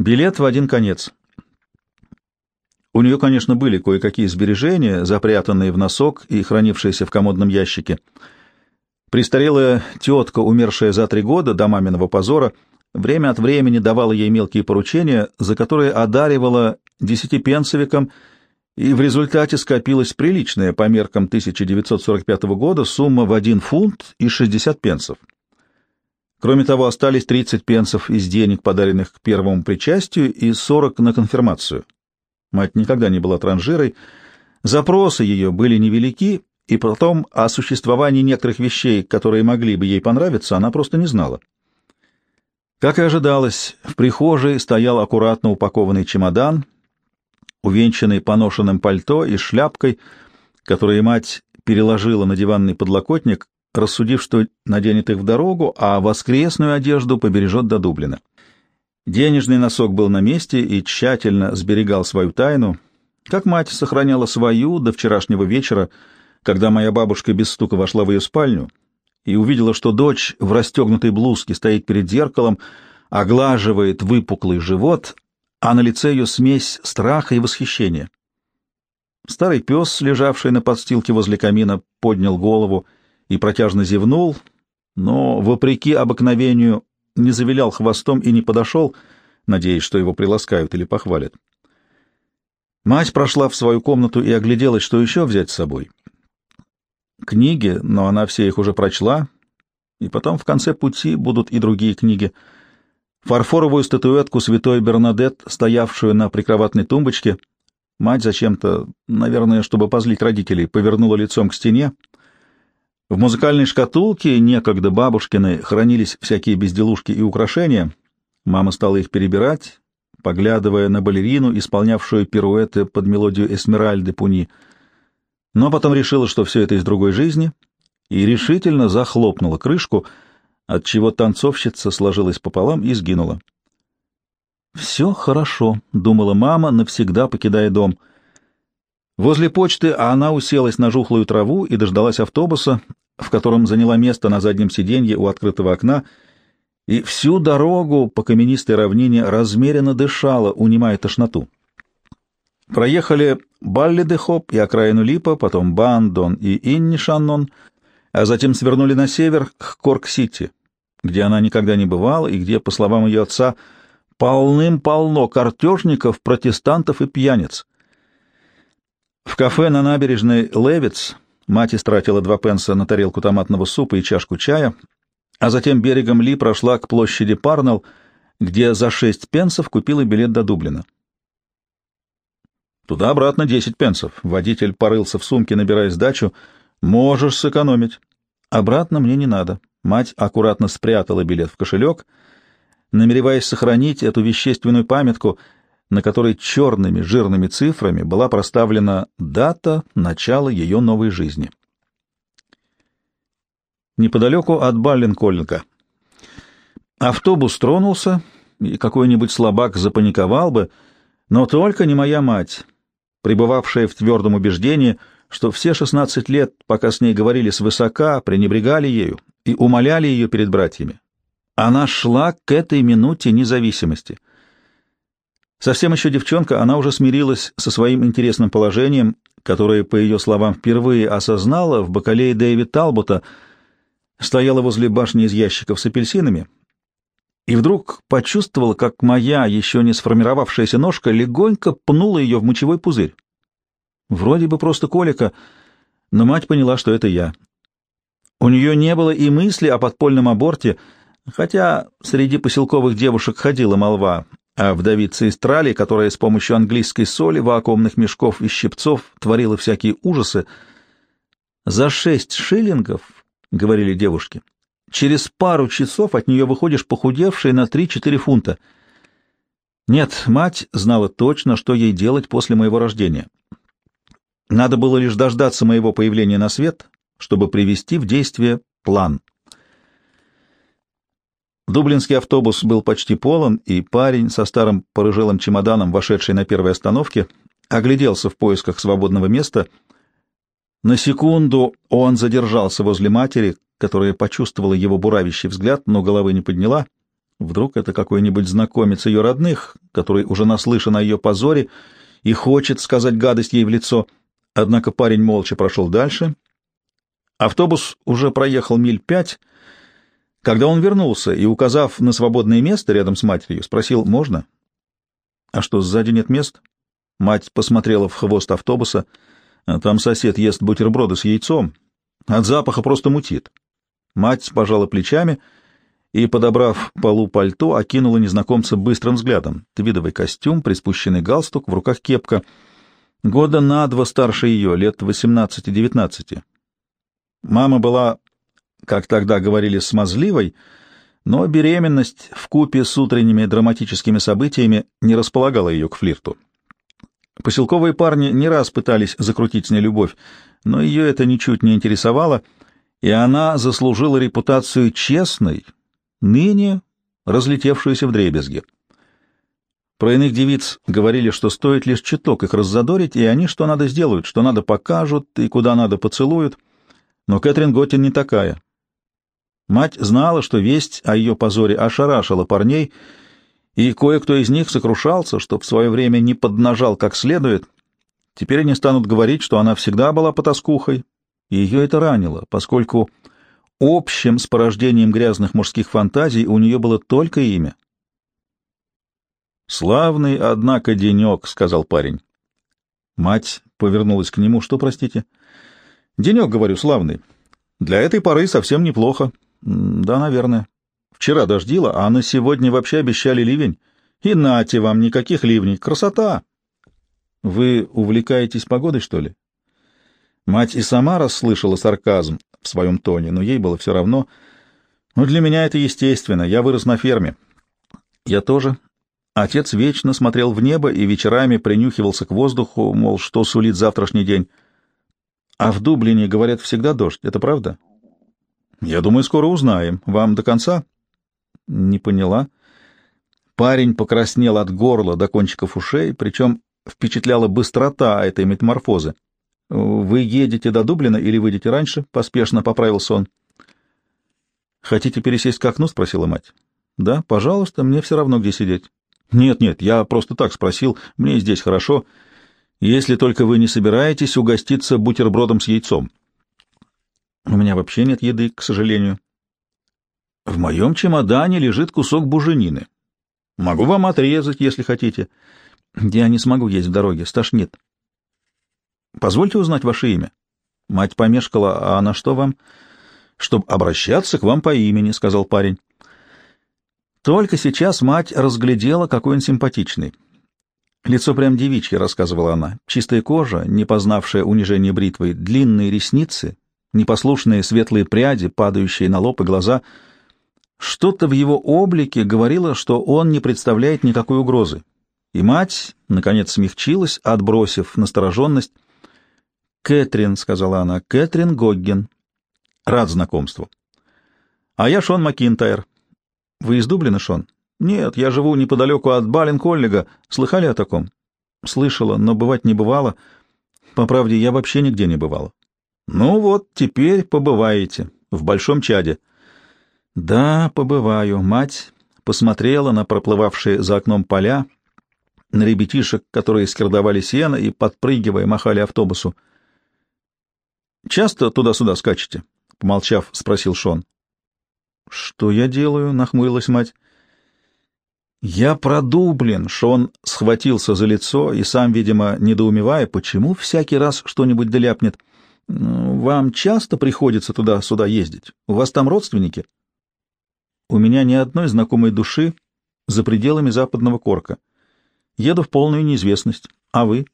Билет в один конец. У нее, конечно, были кое-какие сбережения, запрятанные в носок и хранившиеся в комодном ящике. Престарелая тетка, умершая за три года до маминого позора, время от времени давала ей мелкие поручения, за которые одаривала десятипенсовиком, и в результате скопилась приличная по меркам 1945 года сумма в один фунт и 60 пенсов. Кроме того, остались 30 пенсов из денег, подаренных к первому причастию, и 40 на конфирмацию. Мать никогда не была транжирой, запросы ее были невелики, и потом о существовании некоторых вещей, которые могли бы ей понравиться, она просто не знала. Как и ожидалось, в прихожей стоял аккуратно упакованный чемодан, увенчанный поношенным пальто и шляпкой, которые мать переложила на диванный подлокотник, рассудив, что наденет их в дорогу, а воскресную одежду побережет до Дублина. Денежный носок был на месте и тщательно сберегал свою тайну, как мать сохраняла свою до вчерашнего вечера, когда моя бабушка без стука вошла в ее спальню и увидела, что дочь в расстегнутой блузке стоит перед зеркалом, оглаживает выпуклый живот, а на лице ее смесь страха и восхищения. Старый пес, лежавший на подстилке возле камина, поднял голову и протяжно зевнул, но, вопреки обыкновению, не завилял хвостом и не подошел, надеясь, что его приласкают или похвалят. Мать прошла в свою комнату и огляделась, что еще взять с собой. Книги, но она все их уже прочла, и потом в конце пути будут и другие книги. Фарфоровую статуэтку святой Бернадет, стоявшую на прикроватной тумбочке, мать зачем-то, наверное, чтобы позлить родителей, повернула лицом к стене, в музыкальной шкатулке, некогда бабушкиной, хранились всякие безделушки и украшения. Мама стала их перебирать, поглядывая на балерину, исполнявшую пируэты под мелодию Эсмеральды Пуни. Но потом решила, что все это из другой жизни, и решительно захлопнула крышку, отчего танцовщица сложилась пополам и сгинула. «Все хорошо», — думала мама, навсегда покидая дом — Возле почты она уселась на жухлую траву и дождалась автобуса, в котором заняла место на заднем сиденье у открытого окна, и всю дорогу по каменистой равнине размеренно дышала, унимая тошноту. Проехали Балли-де-Хоп и окраину Липа, потом Бандон и Инни-Шаннон, а затем свернули на север к Корк-Сити, где она никогда не бывала и где, по словам ее отца, полным-полно картежников, протестантов и пьяниц. В кафе на набережной Левиц мать истратила два пенса на тарелку томатного супа и чашку чая, а затем берегом Ли прошла к площади Парнелл, где за шесть пенсов купила билет до Дублина. Туда-обратно десять пенсов. Водитель порылся в сумке, набирая сдачу. Можешь сэкономить. Обратно мне не надо. Мать аккуратно спрятала билет в кошелек, намереваясь сохранить эту вещественную памятку — на которой черными жирными цифрами была проставлена дата начала ее новой жизни. Неподалеку от Баллинкольнка. Автобус тронулся, и какой-нибудь слабак запаниковал бы, но только не моя мать, пребывавшая в твердом убеждении, что все шестнадцать лет, пока с ней говорили свысока, пренебрегали ею и умоляли ее перед братьями. Она шла к этой минуте независимости — Совсем еще девчонка, она уже смирилась со своим интересным положением, которое, по ее словам, впервые осознала в бакалее Дэвид Талбота, стояла возле башни из ящиков с апельсинами, и вдруг почувствовала, как моя еще не сформировавшаяся ножка легонько пнула ее в мочевой пузырь. Вроде бы просто колика, но мать поняла, что это я. У нее не было и мысли о подпольном аборте, хотя среди поселковых девушек ходила молва а вдовица из Трали, которая с помощью английской соли, вакуумных мешков и щипцов творила всякие ужасы. «За шесть шиллингов, — говорили девушки, — через пару часов от нее выходишь похудевшей на три-четыре фунта. Нет, мать знала точно, что ей делать после моего рождения. Надо было лишь дождаться моего появления на свет, чтобы привести в действие план». Дублинский автобус был почти полон, и парень со старым порыжелым чемоданом, вошедший на первой остановке, огляделся в поисках свободного места. На секунду он задержался возле матери, которая почувствовала его буравящий взгляд, но головы не подняла. Вдруг это какой-нибудь знакомец ее родных, который уже наслышан о ее позоре и хочет сказать гадость ей в лицо. Однако парень молча прошел дальше. Автобус уже проехал миль пять, когда он вернулся и, указав на свободное место рядом с матерью, спросил «Можно?» «А что, сзади нет мест?» Мать посмотрела в хвост автобуса. «А «Там сосед ест бутерброды с яйцом. От запаха просто мутит». Мать пожала плечами и, подобрав полу пальто, окинула незнакомца быстрым взглядом. Твидовый костюм, приспущенный галстук, в руках кепка. Года на два старше ее, лет восемнадцати-девятнадцати. Мама была как тогда говорили, смазливой, но беременность в купе с утренними драматическими событиями не располагала ее к флирту. Поселковые парни не раз пытались закрутить с ней любовь, но ее это ничуть не интересовало, и она заслужила репутацию честной, ныне разлетевшуюся в дребезги. Про иных девиц говорили, что стоит лишь чуток их раззадорить, и они что надо сделают, что надо покажут и куда надо поцелуют. Но Кэтрин Готтин не такая. Мать знала, что весть о ее позоре ошарашила парней, и кое-кто из них сокрушался, что в свое время не поднажал как следует. Теперь они станут говорить, что она всегда была потаскухой, и ее это ранило, поскольку общим с порождением грязных мужских фантазий у нее было только имя. «Славный, однако, денек», — сказал парень. Мать повернулась к нему. «Что, простите?» «Денек, говорю, славный. Для этой поры совсем неплохо. Да, наверное. Вчера дождило, а на сегодня вообще обещали ливень. И нате вам, никаких ливней. Красота! Вы увлекаетесь погодой, что ли? Мать и сама расслышала сарказм в своем тоне, но ей было все равно. Но для меня это естественно. Я вырос на ферме. Я тоже. Отец вечно смотрел в небо и вечерами принюхивался к воздуху, мол, что сулит завтрашний день. А в Дублине, говорят, всегда дождь. Это правда? — я думаю, скоро узнаем. Вам до конца? Не поняла. Парень покраснел от горла до кончиков ушей, причем впечатляла быстрота этой метаморфозы. Вы едете до Дублина или выйдете раньше? Поспешно поправился он. Хотите пересесть к окну? спросила мать. Да, пожалуйста, мне все равно, где сидеть. Нет, нет, я просто так спросил. Мне здесь хорошо. Если только вы не собираетесь угоститься бутербродом с яйцом. У меня вообще нет еды, к сожалению. В моем чемодане лежит кусок буженины. Могу вам отрезать, если хотите. Я не смогу есть в дороге, стошнит. Позвольте узнать ваше имя. Мать помешкала, а на что вам? Чтоб обращаться к вам по имени, сказал парень. Только сейчас мать разглядела, какой он симпатичный. Лицо прям девичье, рассказывала она. Чистая кожа, не познавшая унижения бритвой, длинные ресницы, непослушные светлые пряди, падающие на лоб и глаза. Что-то в его облике говорило, что он не представляет никакой угрозы. И мать, наконец, смягчилась, отбросив настороженность. «Кэтрин», — сказала она, — «Кэтрин Гогген. Рад знакомству». «А я Шон Макинтайр». «Вы из Дублина, Шон?» «Нет, я живу неподалеку от Бален-Коллега. Слыхали о таком?» «Слышала, но бывать не бывало. По правде, я вообще нигде не бывала». Ну вот, теперь побываете в Большом Чаде. Да, побываю. Мать посмотрела на проплывавшие за окном поля, на ребятишек, которые скирдовали сено и, подпрыгивая, махали автобусу. «Часто туда-сюда скачете?» — помолчав, спросил Шон. «Что я делаю?» — нахмурилась мать. «Я продублен!» — Шон схватился за лицо и сам, видимо, недоумевая, почему всякий раз что-нибудь доляпнет — вам часто приходится туда-сюда ездить? У вас там родственники? У меня ни одной знакомой души за пределами западного корка. Еду в полную неизвестность. А вы?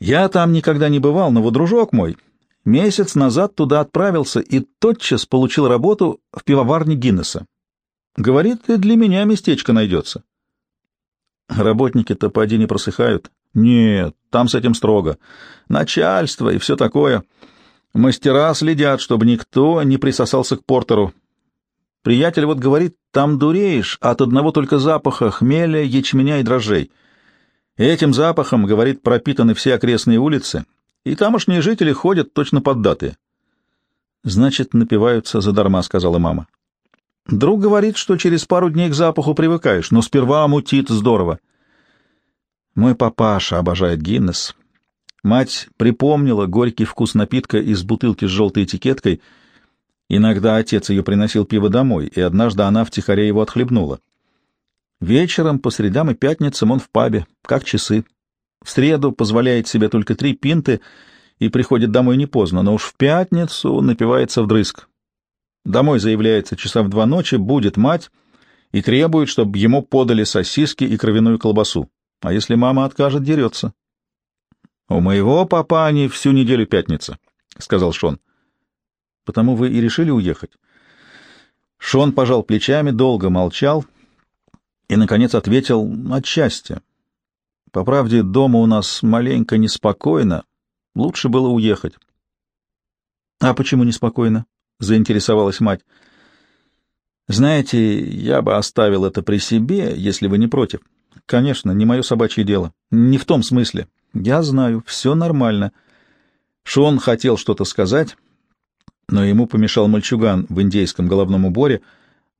Я там никогда не бывал, но вот дружок мой месяц назад туда отправился и тотчас получил работу в пивоварне Гиннесса. Говорит, и для меня местечко найдется. Работники-то поди не просыхают. Нет, там с этим строго. Начальство и все такое. Мастера следят, чтобы никто не присосался к портеру. Приятель вот говорит, там дуреешь от одного только запаха хмеля, ячменя и дрожжей. Этим запахом, говорит, пропитаны все окрестные улицы, и тамошние жители ходят точно под даты. Значит, напиваются задарма, сказала мама. Друг говорит, что через пару дней к запаху привыкаешь, но сперва мутит здорово. Мой папаша обожает Гиннес. Мать припомнила горький вкус напитка из бутылки с желтой этикеткой. Иногда отец ее приносил пиво домой, и однажды она втихаря его отхлебнула. Вечером, по средам и пятницам он в пабе, как часы. В среду позволяет себе только три пинты и приходит домой не поздно, но уж в пятницу напивается вдрызг. Домой заявляется часа в два ночи, будет мать и требует, чтобы ему подали сосиски и кровяную колбасу. А если мама откажет, дерется. — У моего папа они всю неделю пятница, — сказал Шон. — Потому вы и решили уехать? Шон пожал плечами, долго молчал и, наконец, ответил от счастья. По правде, дома у нас маленько неспокойно. Лучше было уехать. — А почему неспокойно? — заинтересовалась мать. — Знаете, я бы оставил это при себе, если вы не против. — Конечно, не мое собачье дело. Не в том смысле. Я знаю, все нормально. Шон хотел что-то сказать, но ему помешал мальчуган в индейском головном уборе.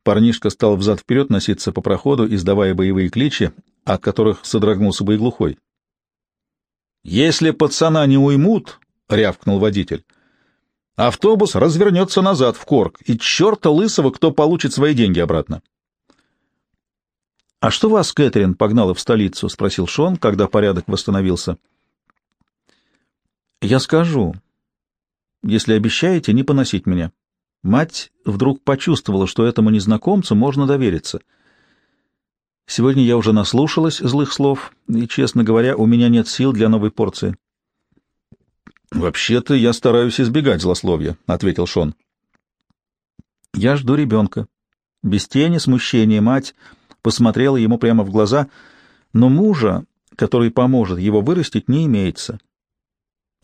Парнишка стал взад-вперед носиться по проходу, издавая боевые кличи, от которых содрогнулся бы и глухой. «Если пацана не уймут», — рявкнул водитель, Автобус развернется назад в Корк, и черта лысого, кто получит свои деньги обратно. — А что вас, Кэтрин, погнала в столицу? — спросил Шон, когда порядок восстановился. — Я скажу, если обещаете не поносить меня. Мать вдруг почувствовала, что этому незнакомцу можно довериться. Сегодня я уже наслушалась злых слов, и, честно говоря, у меня нет сил для новой порции. «Вообще-то я стараюсь избегать злословия», — ответил Шон. «Я жду ребенка». Без тени смущения мать посмотрела ему прямо в глаза, но мужа, который поможет его вырастить, не имеется.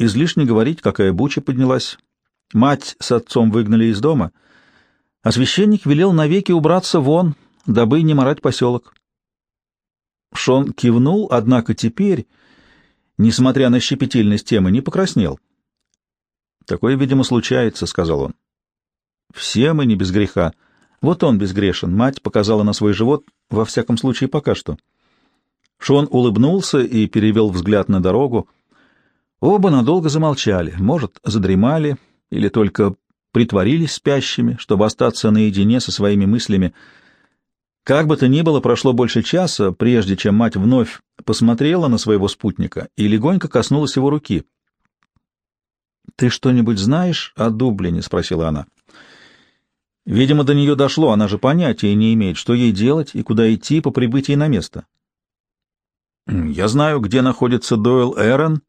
Излишне говорить, какая буча поднялась. Мать с отцом выгнали из дома, а священник велел навеки убраться вон, дабы не морать поселок. Шон кивнул, однако теперь несмотря на щепетильность темы, не покраснел. «Такое, видимо, случается», — сказал он. «Все мы не без греха. Вот он безгрешен. Мать показала на свой живот, во всяком случае, пока что». Шон улыбнулся и перевел взгляд на дорогу. Оба надолго замолчали, может, задремали или только притворились спящими, чтобы остаться наедине со своими мыслями — как бы то ни было, прошло больше часа, прежде чем мать вновь посмотрела на своего спутника и легонько коснулась его руки. «Ты что-нибудь знаешь о Дублине?» — спросила она. Видимо, до нее дошло, она же понятия не имеет, что ей делать и куда идти по прибытии на место. «Я знаю, где находится Дойл Эрон».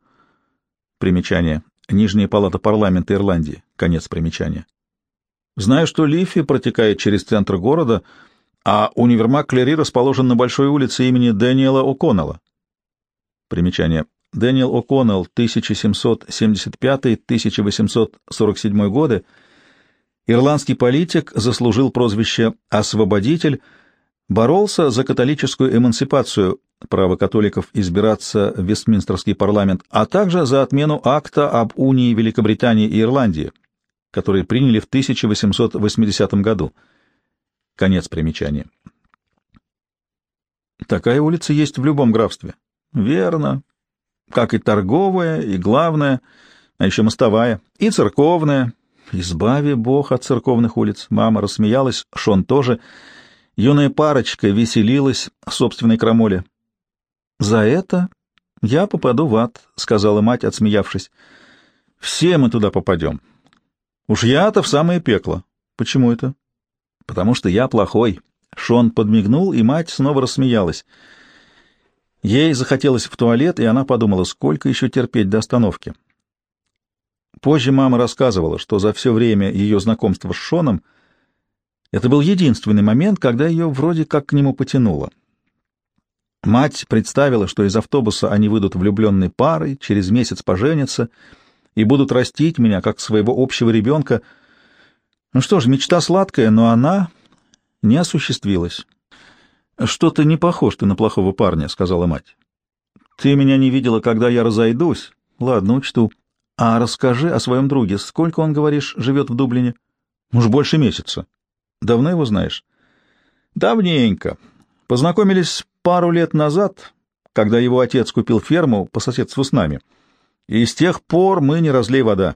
Примечание. Нижняя палата парламента Ирландии. Конец примечания. «Знаю, что Лифи протекает через центр города», а универмаг Клери расположен на большой улице имени Дэниела О'Коннелла. Примечание. Дэниел О'Коннелл, 1775-1847 годы, ирландский политик, заслужил прозвище «освободитель», боролся за католическую эмансипацию, право католиков избираться в Вестминстерский парламент, а также за отмену акта об унии Великобритании и Ирландии, который приняли в 1880 году. Конец примечания. Такая улица есть в любом графстве. Верно. Как и торговая, и главная, а еще мостовая, и церковная. Избави Бог от церковных улиц. Мама рассмеялась, Шон тоже. Юная парочка веселилась в собственной крамоле. «За это я попаду в ад», — сказала мать, отсмеявшись. «Все мы туда попадем. Уж я-то в самое пекло. Почему это?» потому что я плохой». Шон подмигнул, и мать снова рассмеялась. Ей захотелось в туалет, и она подумала, сколько еще терпеть до остановки. Позже мама рассказывала, что за все время ее знакомства с Шоном это был единственный момент, когда ее вроде как к нему потянуло. Мать представила, что из автобуса они выйдут влюбленной парой, через месяц поженятся и будут растить меня, как своего общего ребенка — ну что ж, мечта сладкая, но она не осуществилась. «Что-то не похож ты на плохого парня», — сказала мать. «Ты меня не видела, когда я разойдусь. Ладно, учту. А расскажи о своем друге. Сколько он, говоришь, живет в Дублине?» «Уж больше месяца». Давно его знаешь? Давненько. Познакомились пару лет назад, когда его отец купил ферму по соседству с нами. И с тех пор мы не разлей вода.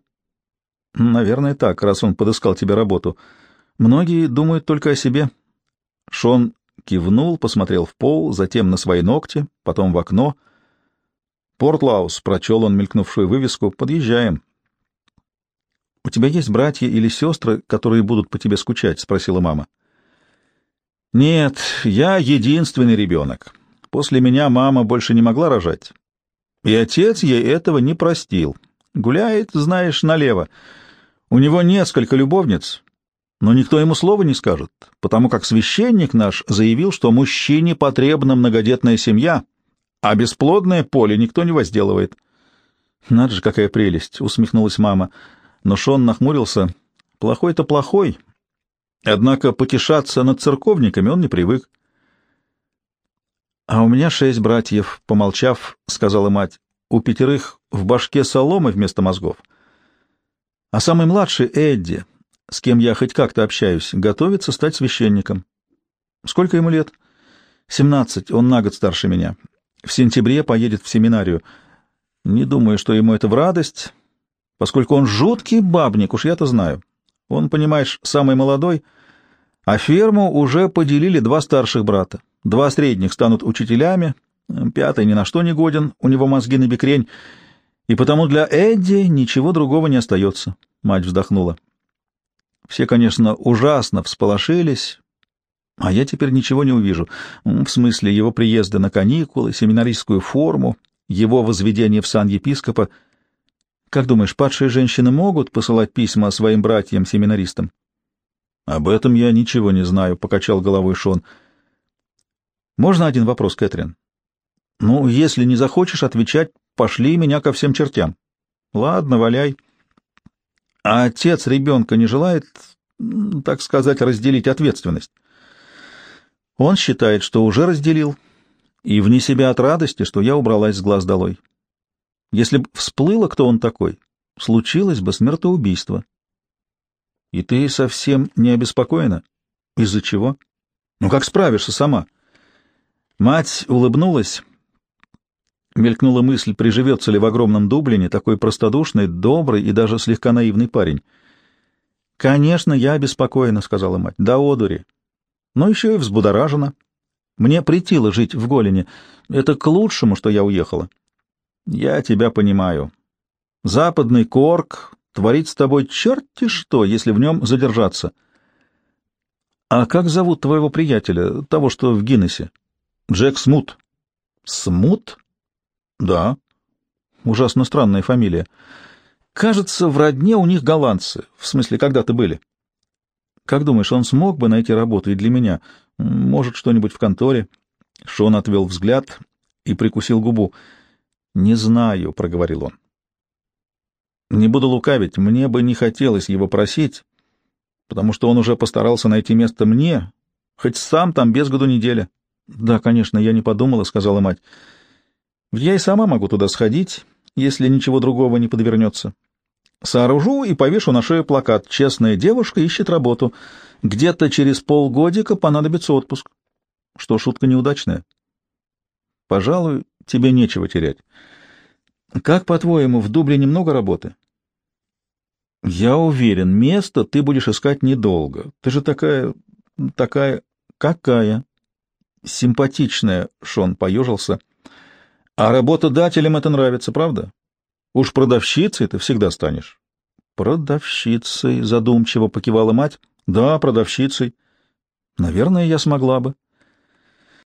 Наверное, так, раз он подыскал тебе работу. Многие думают только о себе. Шон кивнул, посмотрел в пол, затем на свои ногти, потом в окно. «Портлаус», — прочел он мелькнувшую вывеску, — «подъезжаем». «У тебя есть братья или сестры, которые будут по тебе скучать?» — спросила мама. «Нет, я единственный ребенок. После меня мама больше не могла рожать. И отец ей этого не простил. Гуляет, знаешь, налево. У него несколько любовниц, но никто ему слова не скажет, потому как священник наш заявил, что мужчине потребна многодетная семья, а бесплодное поле никто не возделывает. «Надо же, какая прелесть!» — усмехнулась мама. Но Шон нахмурился. «Плохой-то плохой. Однако потешаться над церковниками он не привык. «А у меня шесть братьев», — помолчав, сказала мать. «У пятерых в башке соломы вместо мозгов. А самый младший, Эдди, с кем я хоть как-то общаюсь, готовится стать священником. Сколько ему лет? Семнадцать, он на год старше меня. В сентябре поедет в семинарию. Не думаю, что ему это в радость, поскольку он жуткий бабник, уж я-то знаю. Он, понимаешь, самый молодой, а ферму уже поделили два старших брата. Два средних станут учителями, пятый ни на что не годен, у него мозги на бекрень, и потому для Эдди ничего другого не остается. Мать вздохнула. Все, конечно, ужасно всполошились, а я теперь ничего не увижу. В смысле его приезда на каникулы, семинаристскую форму, его возведение в сан епископа. Как думаешь, падшие женщины могут посылать письма своим братьям-семинаристам? — Об этом я ничего не знаю, — покачал головой Шон. — Можно один вопрос, Кэтрин? — Ну, если не захочешь отвечать, пошли меня ко всем чертям. — Ладно, валяй. — а отец ребенка не желает, так сказать, разделить ответственность. Он считает, что уже разделил, и вне себя от радости, что я убралась с глаз долой. Если б всплыло, кто он такой, случилось бы смертоубийство. И ты совсем не обеспокоена? Из-за чего? Ну как справишься сама? Мать улыбнулась, Мелькнула мысль, приживется ли в огромном Дублине такой простодушный, добрый и даже слегка наивный парень. «Конечно, я обеспокоена», — сказала мать, — «да одури. Но еще и взбудоражена. Мне притило жить в Голине. Это к лучшему, что я уехала». «Я тебя понимаю. Западный Корк творит с тобой черти что, если в нем задержаться». «А как зовут твоего приятеля, того, что в Гиннесе?» «Джек Смут». «Смут?» Да. Ужасно странная фамилия. Кажется, в родне у них голландцы. В смысле, когда-то были. Как думаешь, он смог бы найти работу и для меня? Может, что-нибудь в конторе? Шон отвел взгляд и прикусил губу. «Не знаю», — проговорил он. «Не буду лукавить, мне бы не хотелось его просить, потому что он уже постарался найти место мне, хоть сам там без году неделя». «Да, конечно, я не подумала», — сказала мать. Я и сама могу туда сходить, если ничего другого не подвернется. Сооружу и повешу на шею плакат «Честная девушка ищет работу. Где-то через полгодика понадобится отпуск». Что, шутка неудачная? Пожалуй, тебе нечего терять. Как, по-твоему, в Дублине много работы? Я уверен, место ты будешь искать недолго. Ты же такая... такая... какая? Симпатичная, Шон поежился. А работодателям это нравится, правда? Уж продавщицей ты всегда станешь. Продавщицей, задумчиво покивала мать. Да, продавщицей. Наверное, я смогла бы.